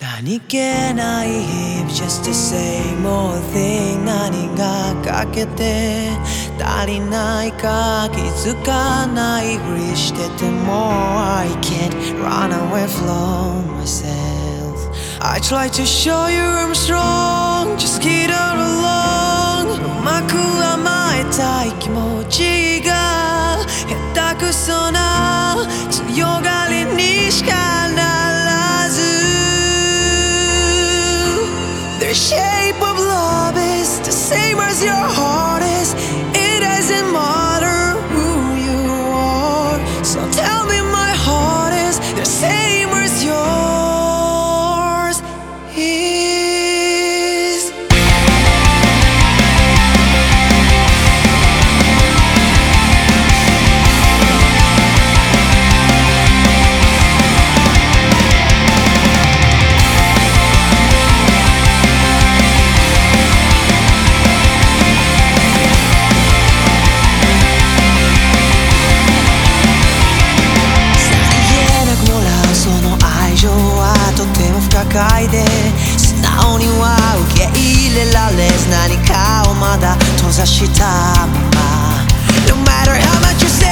何気ない日々 just the same old thing 何が欠けて足りないか気づかないふりしてても I can't run away from myself I try to show you I'm strong just get out along うまく甘えたい気持ちが下手くそな強が your heart だ閉ざしたまま No matter how much you say